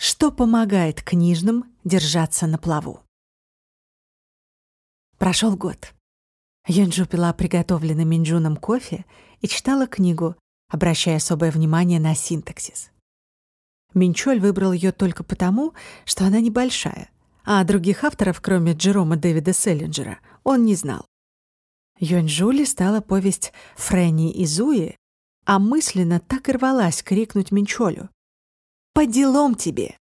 Что помогает книжным держаться на плаву? Прошел год. Юнджу пила приготовленный Минджуном кофе и читала книгу, обращая особое внимание на синтаксис. Минчоль выбрал ее только потому, что она небольшая, а других авторов, кроме Джерома Дэвида Селлинджера, он не знал. Юнджу листала повесть Фрэнни и Зуи, а мысленно так и рвалась крикнуть Минчолю. «По делам тебе!»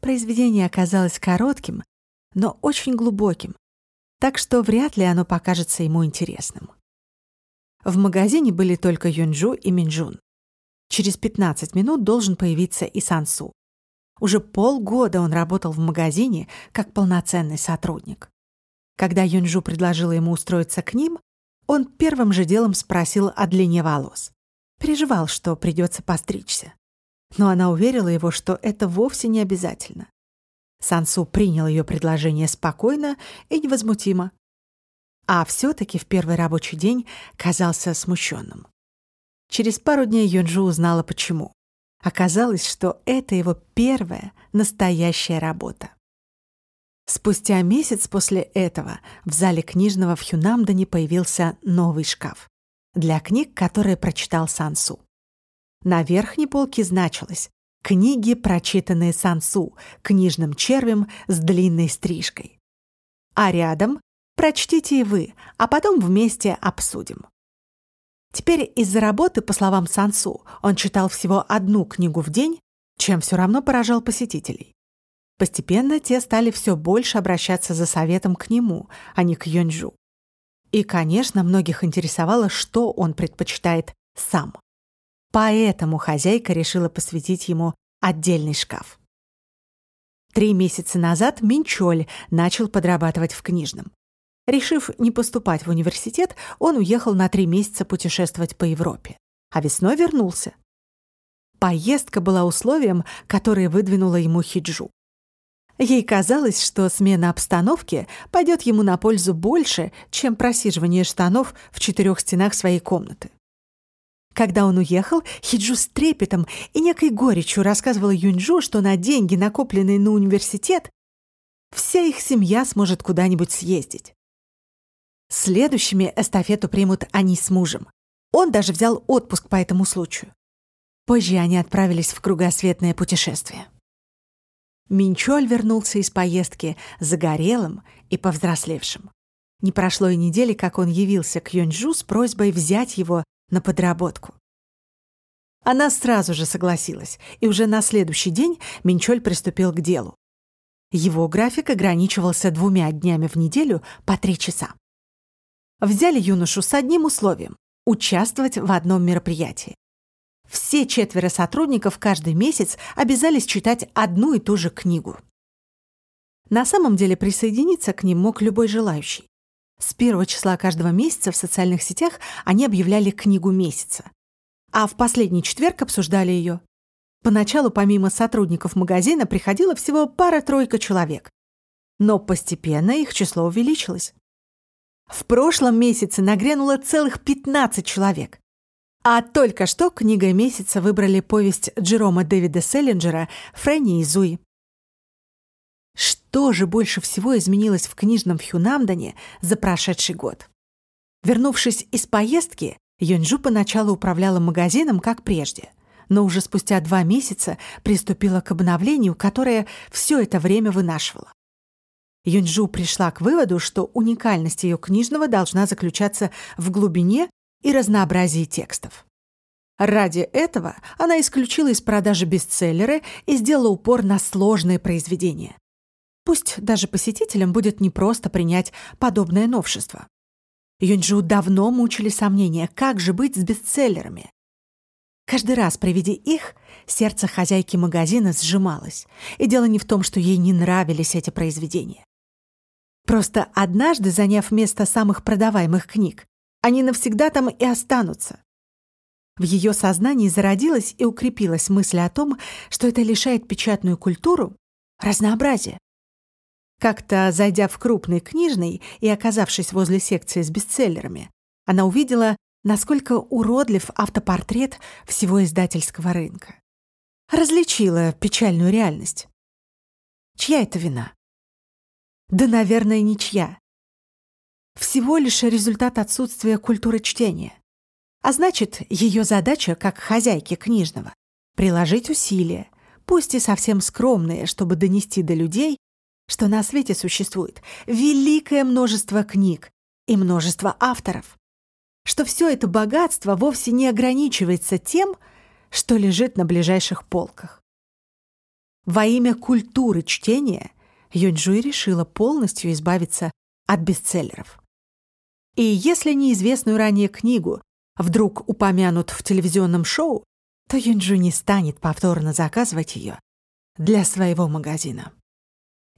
Произведение оказалось коротким, но очень глубоким, так что вряд ли оно покажется ему интересным. В магазине были только Юнджу и Минджун. Через 15 минут должен появиться и Сансу. Уже полгода он работал в магазине как полноценный сотрудник. Когда Юнджу предложила ему устроиться к ним, он первым же делом спросил о длине волос. Переживал, что придется постричься. Но она уверила его, что это вовсе не обязательно. Сансу принял ее предложение спокойно и невозмутимо. А все-таки в первый рабочий день казался смущенным. Через пару дней Юнджу узнала, почему. Оказалось, что это его первая настоящая работа. Спустя месяц после этого в зале книжного в Хюнамдане появился новый шкаф для книг, которые прочитал Сансу. На верхней полке значилось «Книги, прочитанные Сансу, книжным червем с длинной стрижкой». А рядом «Прочтите и вы, а потом вместе обсудим». Теперь из-за работы, по словам Сансу, он читал всего одну книгу в день, чем все равно поражал посетителей. Постепенно те стали все больше обращаться за советом к нему, а не к Йонджу. И, конечно, многих интересовало, что он предпочитает сам. Поэтому хозяйка решила посвятить ему отдельный шкаф. Три месяца назад Минчоль начал подрабатывать в книжном. Решив не поступать в университет, он уехал на три месяца путешествовать по Европе, а весной вернулся. Поездка была условием, которое выдвинула ему Хиджу. Ей казалось, что смена обстановки пойдет ему на пользу больше, чем просиживание штанов в четырех стенах своей комнаты. Когда он уехал, Хиджу с трепетом и некой горечью рассказывала Юньджу, что на деньги, накопленные на университет, вся их семья сможет куда-нибудь съездить. Следующими эстафету примут они с мужем. Он даже взял отпуск по этому случаю. Позже они отправились в кругосветное путешествие. Минчоль вернулся из поездки загорелым и повзрослевшим. Не прошло и недели, как он явился к Юньжу с просьбой взять его на подработку. Она сразу же согласилась, и уже на следующий день Минчоль приступил к делу. Его график ограничивался двумя днями в неделю по три часа. Взяли юношу с одним условием – участвовать в одном мероприятии. Все четверо сотрудников каждый месяц обязались читать одну и ту же книгу. На самом деле присоединиться к ним мог любой желающий. С первого числа каждого месяца в социальных сетях они объявляли книгу месяца. А в последний четверг обсуждали ее. Поначалу помимо сотрудников магазина приходило всего пара-тройка человек. Но постепенно их число увеличилось. В прошлом месяце нагрянуло целых 15 человек. А только что книгой месяца выбрали повесть Джерома Дэвида Селлинджера «Фрэнни и Зуи». Что же больше всего изменилось в книжном Хюнамдане за прошедший год? Вернувшись из поездки, Юнджу поначалу управляла магазином, как прежде, но уже спустя два месяца приступила к обновлению, которое все это время вынашивала. Юнджу пришла к выводу, что уникальность ее книжного должна заключаться в глубине и разнообразии текстов. Ради этого она исключила из продажи бестселлеры и сделала упор на сложные произведения. Пусть даже посетителям будет непросто принять подобное новшество. Юнджу давно мучили сомнения, как же быть с бестселлерами. Каждый раз при виде их сердце хозяйки магазина сжималось. И дело не в том, что ей не нравились эти произведения. Просто однажды, заняв место самых продаваемых книг, они навсегда там и останутся. В ее сознании зародилась и укрепилась мысль о том, что это лишает печатную культуру разнообразия. Как-то, зайдя в крупный книжный и оказавшись возле секции с бестселлерами, она увидела, насколько уродлив автопортрет всего издательского рынка. различила печальную реальность. Чья это вина? Да, наверное, ничья. Всего лишь результат отсутствия культуры чтения. А значит, ее задача, как хозяйки книжного, приложить усилия, пусть и совсем скромные, чтобы донести до людей, что на свете существует великое множество книг и множество авторов, что все это богатство вовсе не ограничивается тем, что лежит на ближайших полках. Во имя культуры чтения Юньжуй решила полностью избавиться от бестселлеров. И если неизвестную ранее книгу вдруг упомянут в телевизионном шоу, то Юнджу не станет повторно заказывать ее для своего магазина.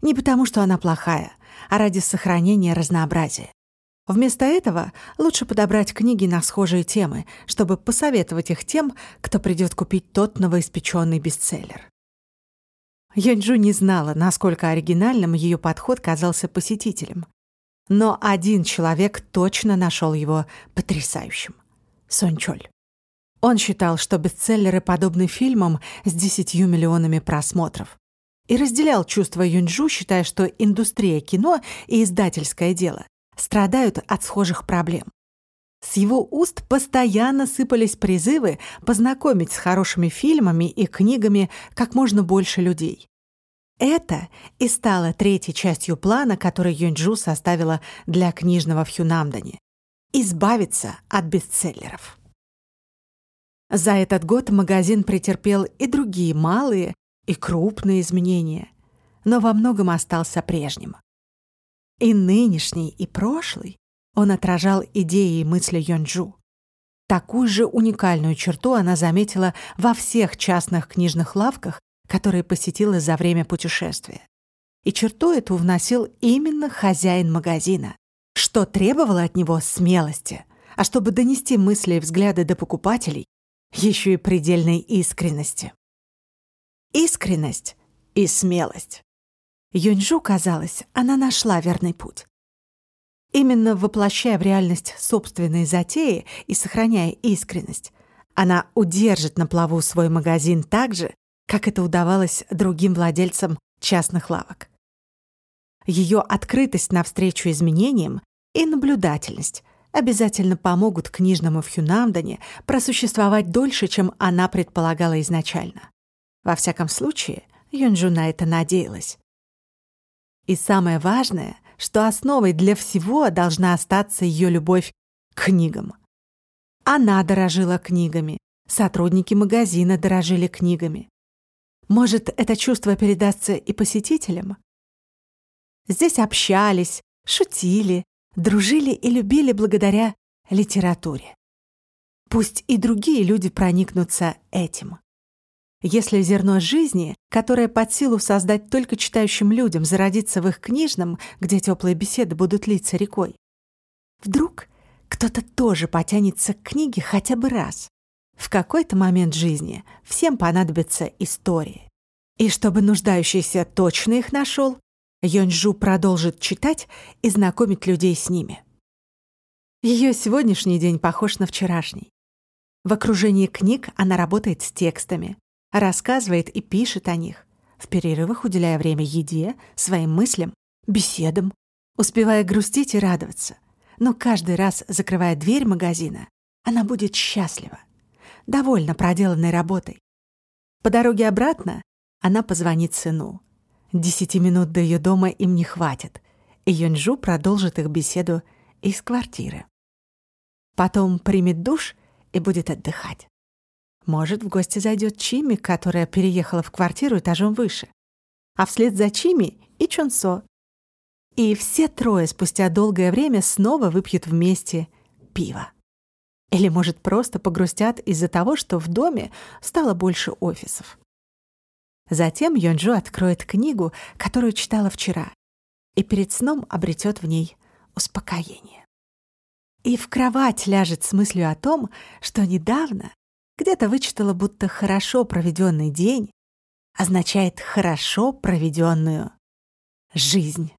Не потому, что она плохая, а ради сохранения разнообразия. Вместо этого лучше подобрать книги на схожие темы, чтобы посоветовать их тем, кто придет купить тот новоиспеченный бестселлер. Юнджу не знала, насколько оригинальным ее подход казался посетителям. Но один человек точно нашел его потрясающим. Сончоль. Он считал, что бестселлеры подобны фильмам с десятью миллионами просмотров. И разделял чувства Юнджу, считая, что индустрия кино и издательское дело страдают от схожих проблем. С его уст постоянно сыпались призывы познакомить с хорошими фильмами и книгами как можно больше людей. Это и стало третьей частью плана, который Юнджу составила для книжного в Хюнамдане — избавиться от бестселлеров. За этот год магазин претерпел и другие малые, и крупные изменения, но во многом остался прежним. И нынешний, и прошлый он отражал идеи и мысли Йонджу. Такую же уникальную черту она заметила во всех частных книжных лавках, которые посетила за время путешествия. И черту эту вносил именно хозяин магазина, что требовало от него смелости, а чтобы донести мысли и взгляды до покупателей, еще и предельной искренности. Искренность и смелость. Юньжу, казалось, она нашла верный путь. Именно воплощая в реальность собственные затеи и сохраняя искренность, она удержит на плаву свой магазин так же, как это удавалось другим владельцам частных лавок. Ее открытость навстречу изменениям и наблюдательность обязательно помогут книжному в Хюнамдане просуществовать дольше, чем она предполагала изначально. Во всяком случае, Юнджу на это надеялась. И самое важное, что основой для всего должна остаться ее любовь к книгам. Она дорожила книгами, сотрудники магазина дорожили книгами. Может, это чувство передастся и посетителям? Здесь общались, шутили, дружили и любили благодаря литературе. Пусть и другие люди проникнутся этим. Если зерно жизни, которое под силу создать только читающим людям, зародится в их книжном, где теплые беседы будут литься рекой, вдруг кто-то тоже потянется к книге хотя бы раз. В какой-то момент жизни всем понадобятся истории. И чтобы нуждающийся точно их нашел, Йонджу продолжит читать и знакомить людей с ними. Ее сегодняшний день похож на вчерашний. В окружении книг она работает с текстами, рассказывает и пишет о них, в перерывах уделяя время еде, своим мыслям, беседам, успевая грустить и радоваться. Но каждый раз, закрывая дверь магазина, она будет счастлива, довольна проделанной работой. По дороге обратно она позвонит сыну. Десяти минут до ее дома им не хватит, и Юньжу продолжит их беседу из квартиры. Потом примет душ и будет отдыхать. Может, в гости зайдет Чими, которая переехала в квартиру этажом выше. А вслед за Чими и Чонсо. И все трое спустя долгое время снова выпьют вместе пиво. Или, может, просто погрустят из-за того, что в доме стало больше офисов. Затем Йонджу откроет книгу, которую читала вчера, и перед сном обретет в ней успокоение. И в кровать ляжет с мыслью о том, что недавно где-то вычитала, будто хорошо проведенный день означает хорошо проведенную жизнь.